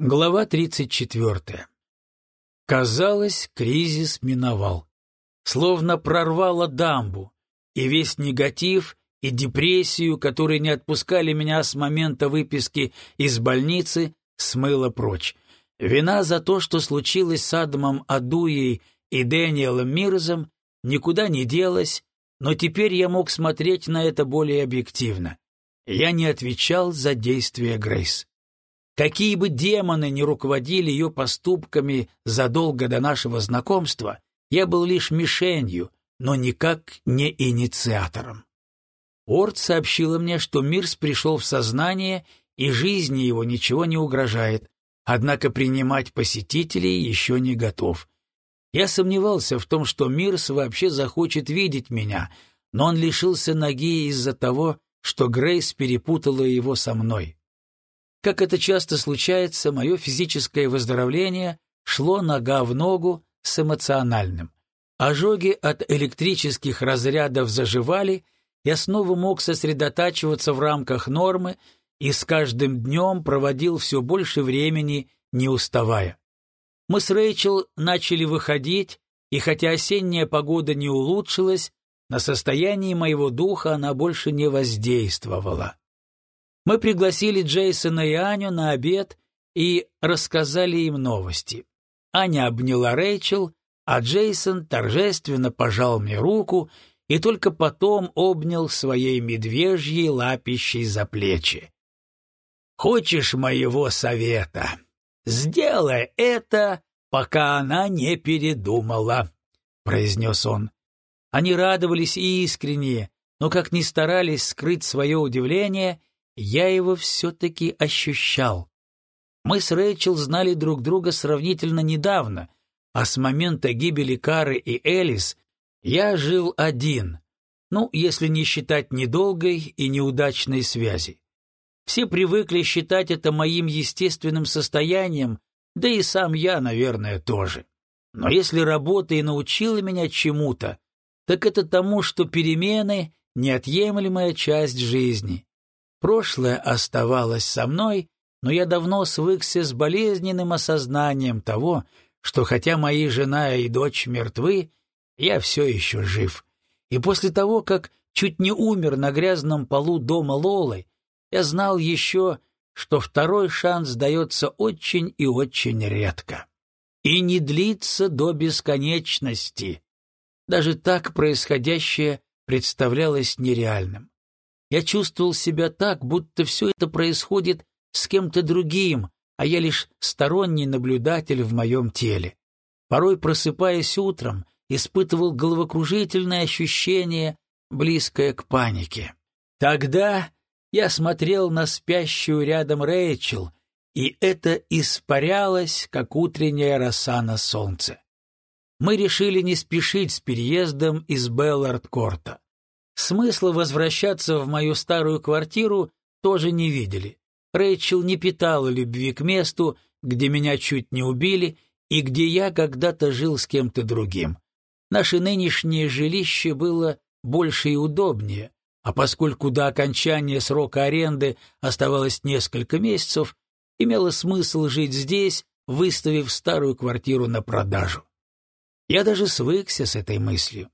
Глава 34. Казалось, кризис миновал. Словно прорвало дамбу, и весь негатив и депрессию, которые не отпускали меня с момента выписки из больницы, смыло прочь. Вина за то, что случилось с Адамом Адуей и Дэниелом Мирзом, никуда не делась, но теперь я мог смотреть на это более объективно. Я не отвечал за действия Грейс. Какие бы демоны ни руководили ее поступками задолго до нашего знакомства, я был лишь мишенью, но никак не инициатором. Орд сообщила мне, что Мирс пришел в сознание, и жизни его ничего не угрожает, однако принимать посетителей еще не готов. Я сомневался в том, что Мирс вообще захочет видеть меня, но он лишился ноги из-за того, что Грейс перепутала его со мной. Как это часто случается, мое физическое выздоровление шло нога в ногу с эмоциональным. Ожоги от электрических разрядов заживали, я снова мог сосредотачиваться в рамках нормы и с каждым днем проводил все больше времени, не уставая. Мы с Рэйчел начали выходить, и хотя осенняя погода не улучшилась, на состояние моего духа она больше не воздействовала. Мы пригласили Джейсона и Аню на обед и рассказали им новости. Аня обняла Рэйчел, а Джейсон торжественно пожал мне руку и только потом обнял своей медвежьей лапищей за плечи. «Хочешь моего совета? Сделай это, пока она не передумала», — произнес он. Они радовались искренне, но как ни старались скрыть свое удивление, я его все-таки ощущал. Мы с Рэйчел знали друг друга сравнительно недавно, а с момента гибели Кары и Элис я жил один, ну, если не считать недолгой и неудачной связи. Все привыкли считать это моим естественным состоянием, да и сам я, наверное, тоже. Но если работа и научила меня чему-то, так это тому, что перемены — неотъемлемая часть жизни. Прошлое оставалось со мной, но я давно свыкся с болезненным осознанием того, что хотя мои жена и дочь мертвы, я все еще жив. И после того, как чуть не умер на грязном полу дома Лолы, я знал еще, что второй шанс дается очень и очень редко. И не длится до бесконечности. Даже так происходящее представлялось нереальным. Я чувствовал себя так, будто все это происходит с кем-то другим, а я лишь сторонний наблюдатель в моем теле. Порой, просыпаясь утром, испытывал головокружительное ощущение, близкое к панике. Тогда я смотрел на спящую рядом Рэйчел, и это испарялось, как утренняя роса на солнце. Мы решили не спешить с переездом из Беллард-Корта. Смысла возвращаться в мою старую квартиру тоже не видели. Рэйчел не питала любви к месту, где меня чуть не убили и где я когда-то жил с кем-то другим. Наше нынешнее жилище было больше и удобнее, а поскольку до окончания срока аренды оставалось несколько месяцев, имело смысл жить здесь, выставив старую квартиру на продажу. Я даже свыкся с этой мыслью.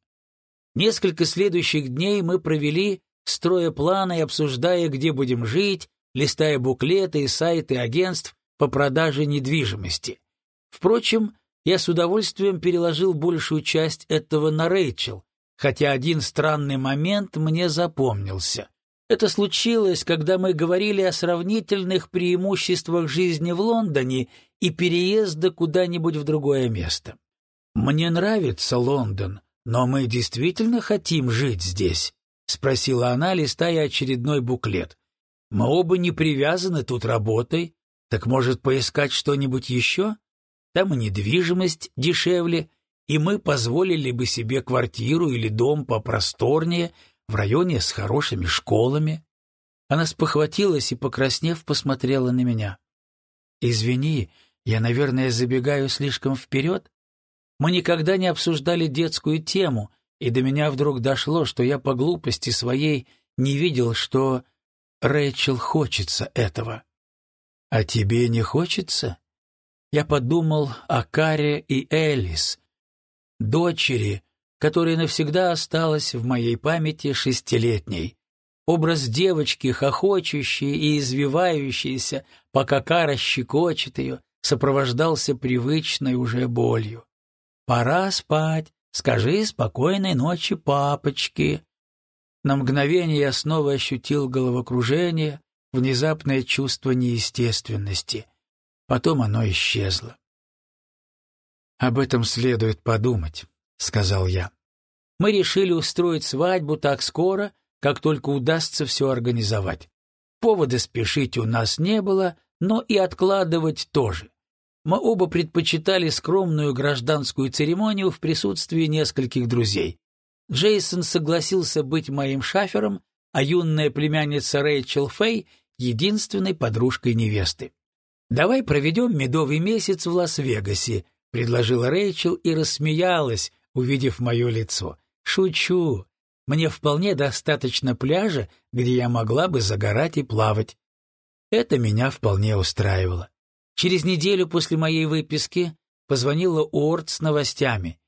Несколько следующих дней мы провели, строя планы и обсуждая, где будем жить, листая буклеты и сайты агентств по продаже недвижимости. Впрочем, я с удовольствием переложил большую часть этого на Рэйчел, хотя один странный момент мне запомнился. Это случилось, когда мы говорили о сравнительных преимуществах жизни в Лондоне и переезда куда-нибудь в другое место. «Мне нравится Лондон», «Но мы действительно хотим жить здесь?» — спросила она, листая очередной буклет. «Мы оба не привязаны тут работой. Так, может, поискать что-нибудь еще? Там и недвижимость дешевле, и мы позволили бы себе квартиру или дом попросторнее, в районе с хорошими школами». Она спохватилась и, покраснев, посмотрела на меня. «Извини, я, наверное, забегаю слишком вперед?» Мы никогда не обсуждали детскую тему, и до меня вдруг дошло, что я по глупости своей не видел, что Рэйчел хочется этого. «А тебе не хочется?» Я подумал о Каре и Элис, дочери, которая навсегда осталась в моей памяти шестилетней. Образ девочки, хохочущей и извивающейся, пока Кара щекочет ее, сопровождался привычной уже болью. «Пора спать. Скажи спокойной ночи папочке». На мгновение я снова ощутил головокружение, внезапное чувство неестественности. Потом оно исчезло. «Об этом следует подумать», — сказал я. «Мы решили устроить свадьбу так скоро, как только удастся все организовать. Повода спешить у нас не было, но и откладывать тоже. Мы оба предпочитали скромную гражданскую церемонию в присутствии нескольких друзей. Джейсон согласился быть моим шафером, а юная племянница Рэйчел Фэй — единственной подружкой невесты. «Давай проведем медовый месяц в Лас-Вегасе», — предложила Рэйчел и рассмеялась, увидев мое лицо. «Шучу. Мне вполне достаточно пляжа, где я могла бы загорать и плавать». Это меня вполне устраивало. Через неделю после моей выписки позвонила Уорд с новостями.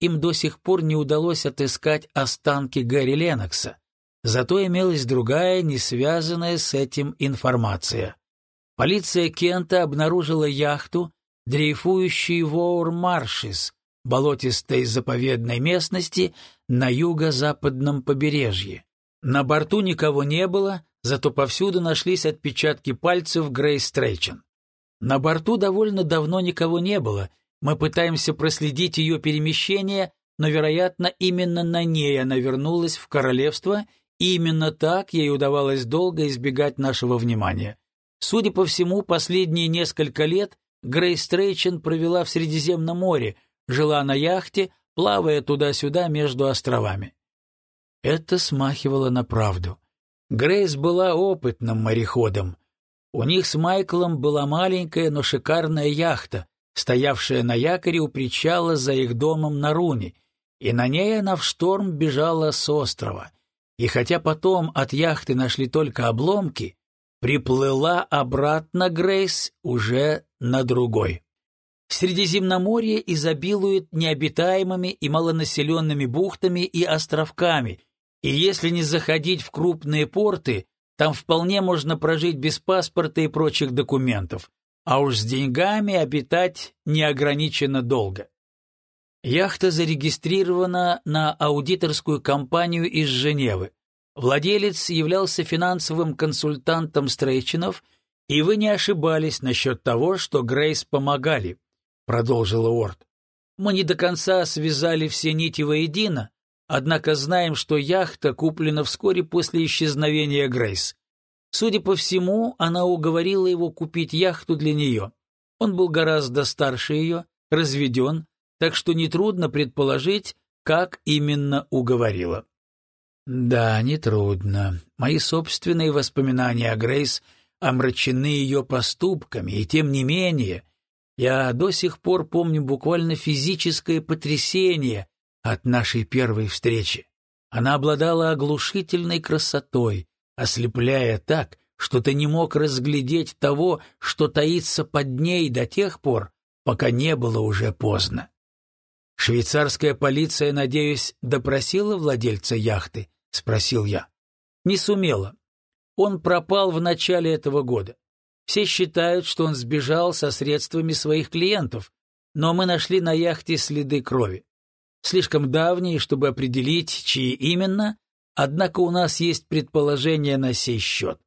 Им до сих пор не удалось отыскать останки Гэри Ленокса. Зато имелась другая, не связанная с этим информация. Полиция Кента обнаружила яхту, дрейфующую в Оур-Маршис, болотистой заповедной местности на юго-западном побережье. На борту никого не было, зато повсюду нашлись отпечатки пальцев Грейс Трейчен. На борту довольно давно никого не было. Мы пытаемся проследить ее перемещение, но, вероятно, именно на ней она вернулась в королевство, и именно так ей удавалось долго избегать нашего внимания. Судя по всему, последние несколько лет Грейс Трейчен провела в Средиземном море, жила на яхте, плавая туда-сюда между островами. Это смахивало на правду. Грейс была опытным мореходом. У них с Майклом была маленькая, но шикарная яхта, стоявшая на якоре у причала за их домом на Руне, и на ней она в шторм бежала с острова. И хотя потом от яхты нашли только обломки, приплыла обратно Грейс уже на другой. Средиземноморье изобилует необитаемыми и малонаселенными бухтами и островками, и если не заходить в крупные порты, там вполне можно прожить без паспорта и прочих документов, а уж с деньгами обитать неограниченно долго. Яхта зарегистрирована на аудиторскую компанию из Женевы. Владелец являлся финансовым консультантом Стрейчинов, и вы не ошибались насчет того, что Грейс помогали, продолжила Уорд. Мы не до конца связали все нити воедино, Однако знаем, что яхта куплена вскоре после исчезновения Грейс. Судя по всему, она уговорила его купить яхту для нее. Он был гораздо старше ее, разведен, так что нетрудно предположить, как именно уговорила. Да, нетрудно. Мои собственные воспоминания о Грейс омрачены ее поступками, и тем не менее, я до сих пор помню буквально физическое потрясение, от нашей первой встречи. Она обладала оглушительной красотой, ослепляя так, что ты не мог разглядеть того, что таится под ней до тех пор, пока не было уже поздно. «Швейцарская полиция, надеюсь, допросила владельца яхты?» — спросил я. «Не сумела. Он пропал в начале этого года. Все считают, что он сбежал со средствами своих клиентов, но мы нашли на яхте следы крови слишком давние, чтобы определить, чьи именно, однако у нас есть предположение на сей счет.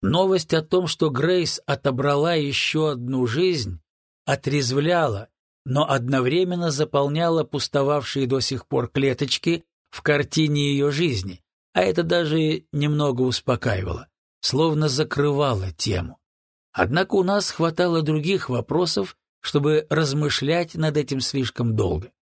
Новость о том, что Грейс отобрала еще одну жизнь, отрезвляла, но одновременно заполняла пустовавшие до сих пор клеточки в картине ее жизни, а это даже немного успокаивало, словно закрывало тему. Однако у нас хватало других вопросов, чтобы размышлять над этим слишком долго.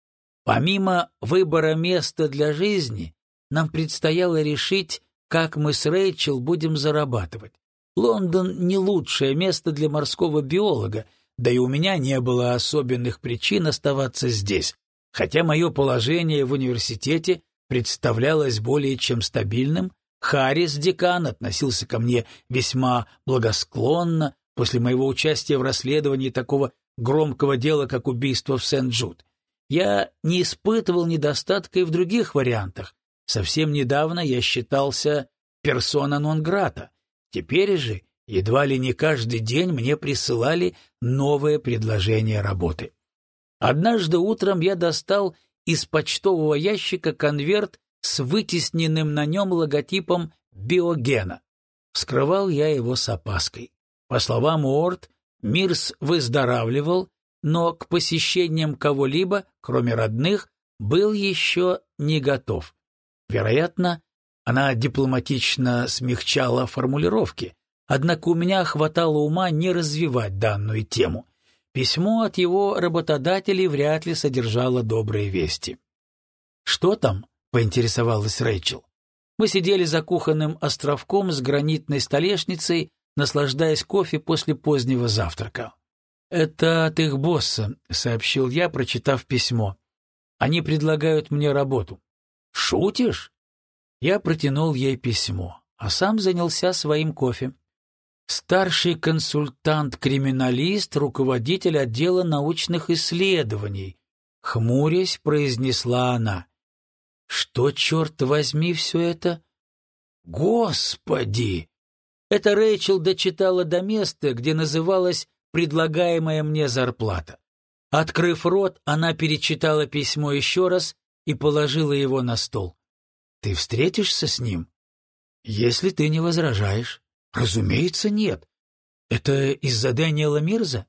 Помимо выбора места для жизни, нам предстояло решить, как мы с Рэйчел будем зарабатывать. Лондон — не лучшее место для морского биолога, да и у меня не было особенных причин оставаться здесь, хотя мое положение в университете представлялось более чем стабильным, Харрис, декан, относился ко мне весьма благосклонно, после моего участия в расследовании такого громкого дела, как убийство в Сент-Джуд. Я не испытывал недостатка и в других вариантах. Совсем недавно я считался персона нон-грата. Теперь же едва ли не каждый день мне присылали новые предложения работы. Однажды утром я достал из почтового ящика конверт с вытесненным на нем логотипом биогена. Вскрывал я его с опаской. По словам Уорд, Мирс выздоравливал, но к посещениям кого-либо, кроме родных, был еще не готов. Вероятно, она дипломатично смягчала формулировки, однако у меня хватало ума не развивать данную тему. Письмо от его работодателей вряд ли содержало добрые вести. «Что там?» — поинтересовалась Рэйчел. Мы сидели за кухонным островком с гранитной столешницей, наслаждаясь кофе после позднего завтрака. «Это от их босса», — сообщил я, прочитав письмо. «Они предлагают мне работу». «Шутишь?» Я протянул ей письмо, а сам занялся своим кофе. Старший консультант-криминалист, руководитель отдела научных исследований, хмурясь, произнесла она. Что, черт возьми, все это? Господи! Это Рэйчел дочитала до места, где называлась предлагаемая мне зарплата. Открыв рот, она перечитала письмо еще раз и положила его на стол. «Ты встретишься с ним?» «Если ты не возражаешь». «Разумеется, нет. Это из-за Дэниела Мирза?»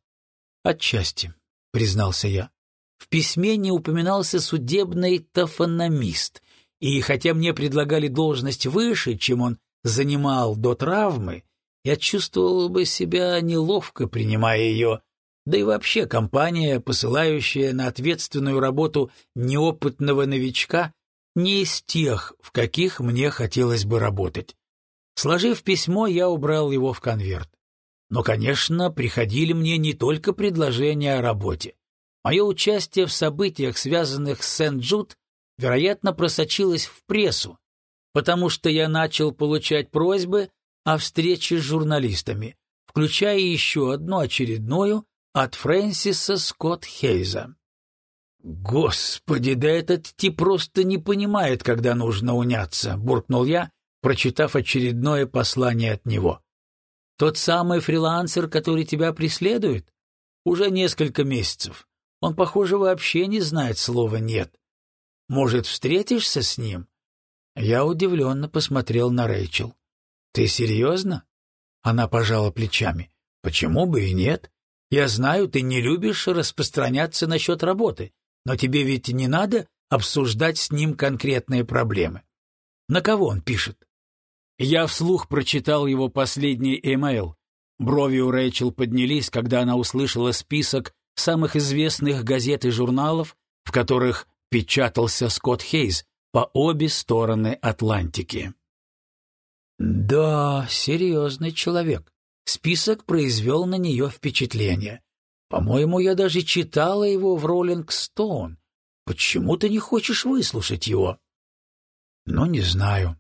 «Отчасти», — признался я. В письме не упоминался судебный тофономист, и хотя мне предлагали должность выше, чем он занимал до травмы, я чувствовал бы себя неловко, принимая ее, да и вообще компания, посылающая на ответственную работу неопытного новичка, не из тех, в каких мне хотелось бы работать. Сложив письмо, я убрал его в конверт. Но, конечно, приходили мне не только предложения о работе. Мое участие в событиях, связанных с Сент-Джуд, вероятно, просочилось в прессу, потому что я начал получать просьбы о встрече с журналистами, включая еще одну очередную от Фрэнсиса Скотт Хейза. «Господи, да этот тип просто не понимает, когда нужно уняться», — буркнул я, прочитав очередное послание от него. «Тот самый фрилансер, который тебя преследует? Уже несколько месяцев. Он, похоже, вообще не знает слова «нет». Может, встретишься с ним?» Я удивленно посмотрел на Рэйчел. «Ты серьезно?» Она пожала плечами. «Почему бы и нет? Я знаю, ты не любишь распространяться насчет работы, но тебе ведь не надо обсуждать с ним конкретные проблемы. На кого он пишет?» Я вслух прочитал его последний эмейл. Брови у Рэйчел поднялись, когда она услышала список самых известных газет и журналов, в которых печатался Скотт Хейз по обе стороны Атлантики. Да, серьезный человек. Список произвел на нее впечатление. По-моему, я даже читала его в «Роллинг Стоун». Почему ты не хочешь выслушать его? Ну, не знаю.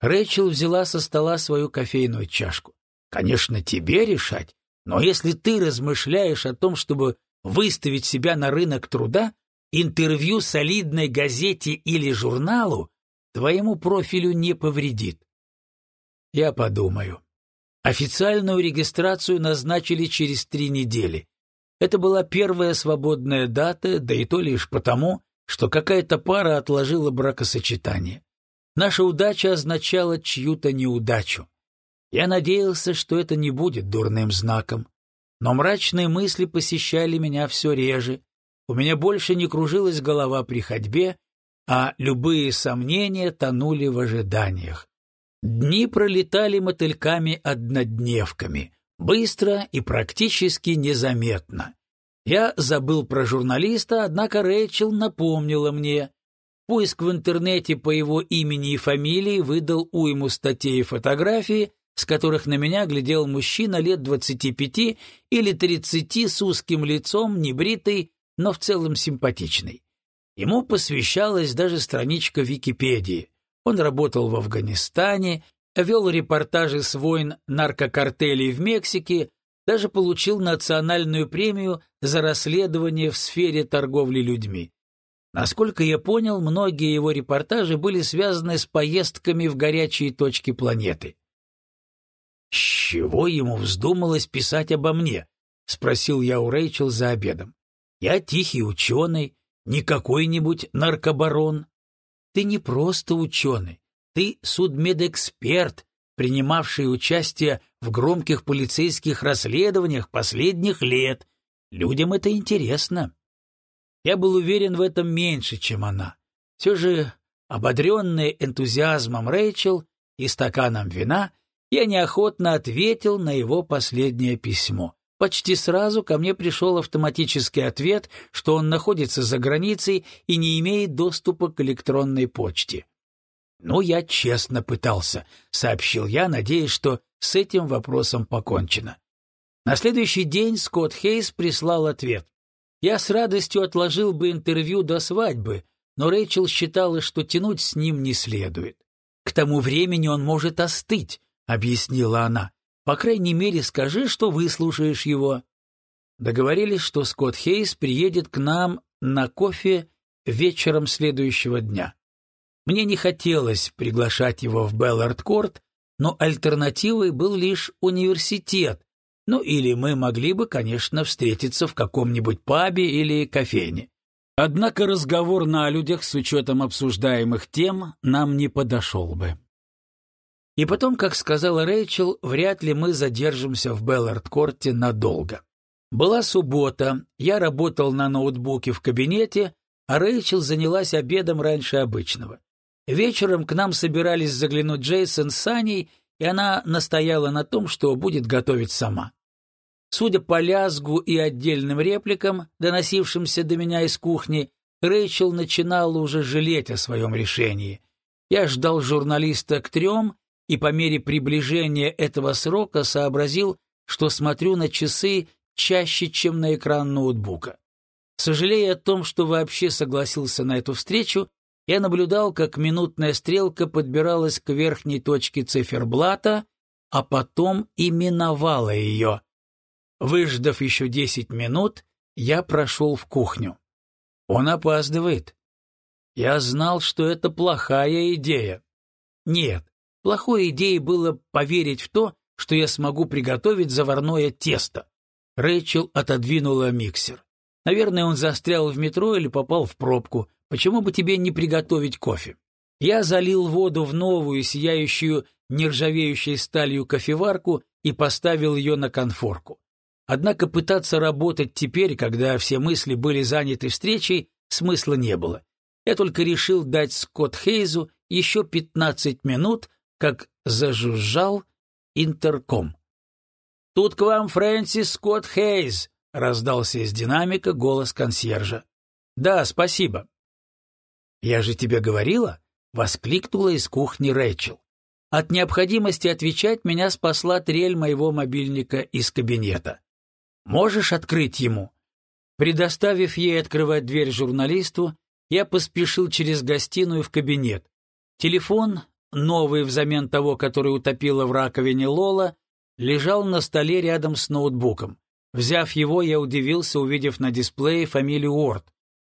Рэйчел взяла со стола свою кофейную чашку. Конечно, тебе решать, но если ты размышляешь о том, чтобы выставить себя на рынок труда, интервью солидной газете или журналу твоему профилю не повредит. Я подумаю. Официальную регистрацию назначили через три недели. Это была первая свободная дата, да и то лишь потому, что какая-то пара отложила бракосочетание. Наша удача означала чью-то неудачу. Я надеялся, что это не будет дурным знаком. Но мрачные мысли посещали меня все реже. У меня больше не кружилась голова при ходьбе, а любые сомнения тонули в ожиданиях. Дни пролетали мотыльками-однодневками, быстро и практически незаметно. Я забыл про журналиста, однако Рэйчел напомнила мне. Поиск в интернете по его имени и фамилии выдал уйму статей и фотографий, с которых на меня глядел мужчина лет двадцати пяти или тридцати с узким лицом, небритый, но в целом симпатичный. Ему посвящалась даже страничка Википедии. Он работал в Афганистане, вел репортажи с войн наркокартелей в Мексике, даже получил национальную премию за расследование в сфере торговли людьми. Насколько я понял, многие его репортажи были связаны с поездками в горячие точки планеты. «С чего ему вздумалось писать обо мне?» — спросил я у Рэйчел за обедом. «Я тихий ученый, не какой-нибудь наркобарон. Ты не просто ученый, ты судмедэксперт, принимавший участие в громких полицейских расследованиях последних лет. Людям это интересно. Я был уверен в этом меньше, чем она. Все же, ободренный энтузиазмом Рэйчел и стаканом вина, я неохотно ответил на его последнее письмо. Почти сразу ко мне пришел автоматический ответ, что он находится за границей и не имеет доступа к электронной почте. «Ну, я честно пытался», — сообщил я, надеясь, что с этим вопросом покончено. На следующий день Скотт Хейс прислал ответ. Я с радостью отложил бы интервью до свадьбы, но Рэйчел считала, что тянуть с ним не следует. «К тому времени он может остыть», — объяснила она. По крайней мере, скажи, что выслушаешь его. Договорились, что Скотт Хейс приедет к нам на кофе вечером следующего дня. Мне не хотелось приглашать его в Беллард-Корт, но альтернативой был лишь университет, ну или мы могли бы, конечно, встретиться в каком-нибудь пабе или кофейне. Однако разговор на людях с учетом обсуждаемых тем нам не подошел бы. И потом, как сказала Рэйчел, вряд ли мы задержимся в Беллард-корте надолго. Была суббота, я работал на ноутбуке в кабинете, а Рэйчел занялась обедом раньше обычного. Вечером к нам собирались заглянуть Джейсон с Саней, и она настояла на том, что будет готовить сама. Судя по лязгу и отдельным репликам, доносившимся до меня из кухни, Рэйчел начинала уже жалеть о своем решении. Я ждал журналиста к трем, и по мере приближения этого срока сообразил, что смотрю на часы чаще, чем на экран ноутбука. Сожалея о том, что вообще согласился на эту встречу, я наблюдал, как минутная стрелка подбиралась к верхней точке циферблата, а потом и миновала ее. Выждав еще десять минут, я прошел в кухню. Он опаздывает. Я знал, что это плохая идея. Нет, Плохой идеей было поверить в то, что я смогу приготовить заварное тесто. Рэйчел отодвинула миксер. Наверное, он застрял в метро или попал в пробку. Почему бы тебе не приготовить кофе? Я залил воду в новую, сияющую, нержавеющей сталью кофеварку и поставил ее на конфорку. Однако пытаться работать теперь, когда все мысли были заняты встречей, смысла не было. Я только решил дать Скотт Хейзу еще 15 минут, как зажужжал интерком. «Тут к вам Фрэнсис Скотт Хейз», — раздался из динамика голос консьержа. «Да, спасибо». «Я же тебе говорила?» — воскликнула из кухни Рэйчел. От необходимости отвечать меня спасла трель моего мобильника из кабинета. «Можешь открыть ему?» Предоставив ей открывать дверь журналисту, я поспешил через гостиную в кабинет. Телефон, новый взамен того, который утопила в раковине Лола, лежал на столе рядом с ноутбуком. Взяв его, я удивился, увидев на дисплее фамилию Уорд.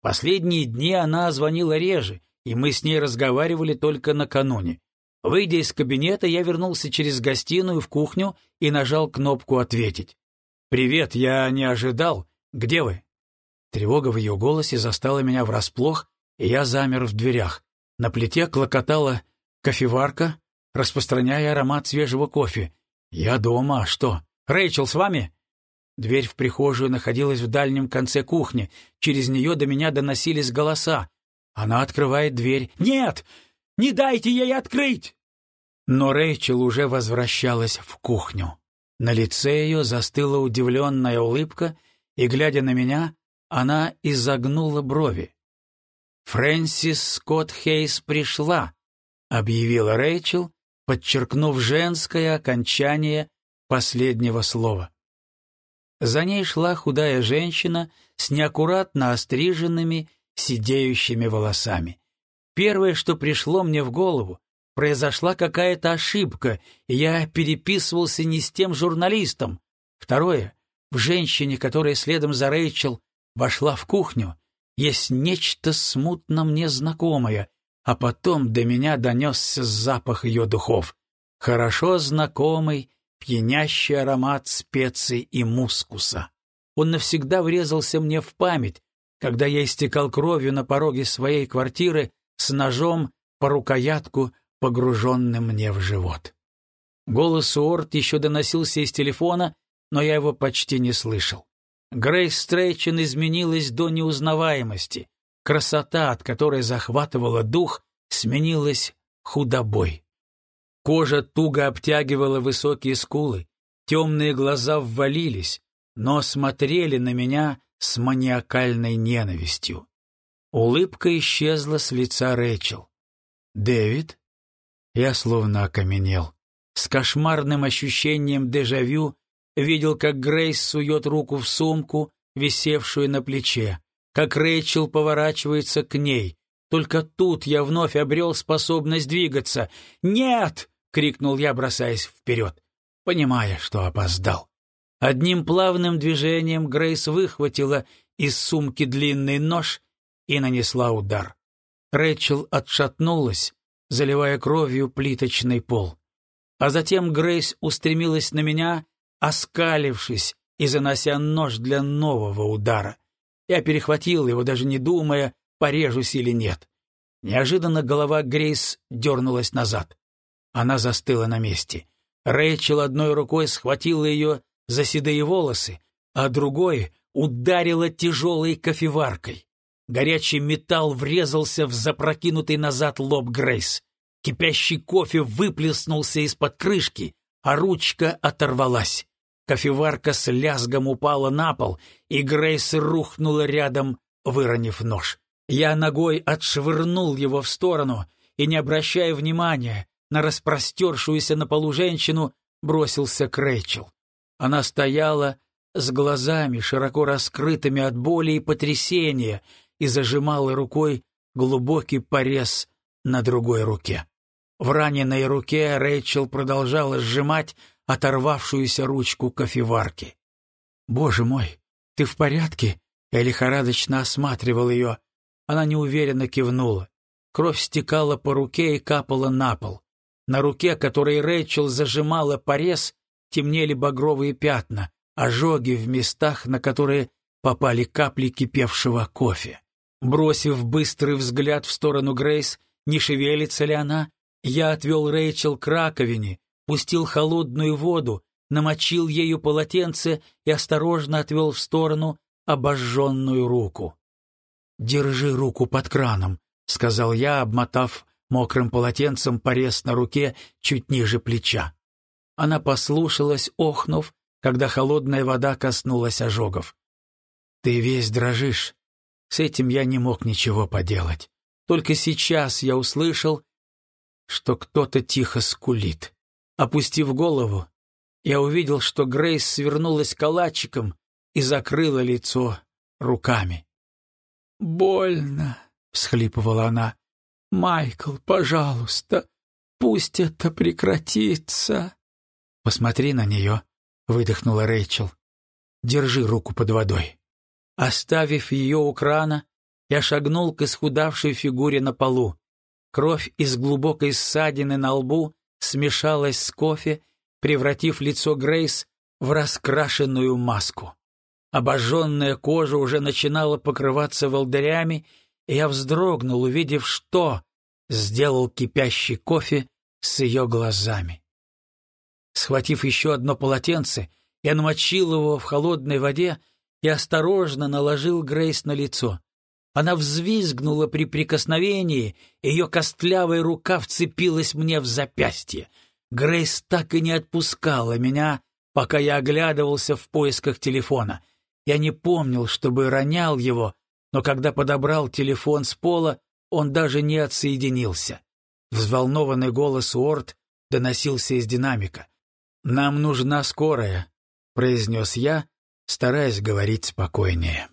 Последние дни она звонила реже, и мы с ней разговаривали только накануне. Выйдя из кабинета, я вернулся через гостиную в кухню и нажал кнопку «Ответить». «Привет, я не ожидал. Где вы?» Тревога в ее голосе застала меня врасплох, и я замер в дверях. На плите клокотала кофеварка, распространяя аромат свежего кофе. «Я дома, а что? Рэйчел с вами?» Дверь в прихожую находилась в дальнем конце кухни. Через нее до меня доносились голоса. Она открывает дверь. «Нет! Не дайте ей открыть!» Но Рэйчел уже возвращалась в кухню. На лице ее застыла удивленная улыбка, и, глядя на меня, она изогнула брови. Фрэнсис Скотт Хейс пришла, объявила Рэйчел, подчеркнув женское окончание последнего слова. За ней шла худая женщина с неаккуратно остриженными, сидеющими волосами. Первое, что пришло мне в голову, произошла какая-то ошибка, и я переписывался не с тем журналистом. Второе. В женщине, которая следом за Рэйчел вошла в кухню, есть нечто смутно мне знакомое, а потом до меня донесся запах ее духов. Хорошо знакомый, пьянящий аромат специй и мускуса. Он навсегда врезался мне в память, когда я истекал кровью на пороге своей квартиры с ножом по рукоятку, погруженным мне в живот. Голос Уорд еще доносился из телефона, но я его почти не слышал. Грейс Стрейчен изменилась до неузнаваемости. Красота, от которой захватывала дух, сменилась худобой. Кожа туго обтягивала высокие скулы, темные глаза ввалились, но смотрели на меня с маниакальной ненавистью. Улыбка исчезла с лица Рэчел. «Дэвид?» Я словно окаменел. С кошмарным ощущением дежавю видел, как Грейс сует руку в сумку, висевшую на плече, как Рэйчел поворачивается к ней. Только тут я вновь обрел способность двигаться. «Нет!» — крикнул я, бросаясь вперед, понимая, что опоздал. Одним плавным движением Грейс выхватила из сумки длинный нож и нанесла удар. Рэчел отшатнулась, заливая кровью плиточный пол. А затем Грейс устремилась на меня, оскалившись и занося нож для нового удара. Я перехватил его, даже не думая, порежусь или нет. Неожиданно голова Грейс дернулась назад. Она застыла на месте. Рэйчел одной рукой схватила ее за седые волосы, а другой ударила тяжелой кофеваркой. Горячий металл врезался в запрокинутый назад лоб Грейс. Кипящий кофе выплеснулся из-под крышки, а ручка оторвалась. Кофеварка с лязгом упала на пол, и Грейс рухнула рядом, выронив нож. Я ногой отшвырнул его в сторону и, не обращая внимания, на распростершуюся на полу женщину, бросился к Рэйчел. Она стояла с глазами, широко раскрытыми от боли и потрясения, и зажимала рукой глубокий порез на другой руке. В раненой руке Рэйчел продолжала сжимать оторвавшуюся ручку кофеварки. «Боже мой, ты в порядке?» Я лихорадочно осматривал ее. Она неуверенно кивнула. Кровь стекала по руке и капала на пол. На руке, которой Рэйчел зажимала порез, темнели багровые пятна, ожоги в местах, на которые попали капли кипевшего кофе. Бросив быстрый взгляд в сторону Грейс, не шевелится ли она, я отвел Рэйчел к раковине, пустил холодную воду, намочил ею полотенце и осторожно отвел в сторону обожженную руку. «Держи руку под краном», — сказал я, обмотав мокрым полотенцем порез на руке чуть ниже плеча. Она послушалась, охнув, когда холодная вода коснулась ожогов. «Ты весь дрожишь. С этим я не мог ничего поделать. Только сейчас я услышал, что кто-то тихо скулит. Опустив голову, я увидел, что Грейс свернулась калачиком и закрыла лицо руками. «Больно», — всхлипывала она. Майкл, пожалуйста, пусть это прекратится. Посмотри на нее, выдохнула Рэйчел. Держи руку под водой. Оставив ее у крана, я шагнул к исхудавшей фигуре на полу. Кровь из глубокой ссадины на лбу смешалась с кофе, превратив лицо Грейс в раскрашенную маску. Обожженная кожа уже начинала покрываться волдырями, я вздрогнул, увидев, что сделал кипящий кофе с ее глазами. Схватив еще одно полотенце, я намочил его в холодной воде и осторожно наложил Грейс на лицо. Она взвизгнула при прикосновении, ее костлявая рука вцепилась мне в запястье. Грейс так и не отпускала меня, пока я оглядывался в поисках телефона. Я не помнил, чтобы ронял его, но когда подобрал телефон с пола, он даже не отсоединился. Взволнованный голос Уорд доносился из динамика. «Нам нужна скорая», — произнес я, стараясь говорить спокойнее.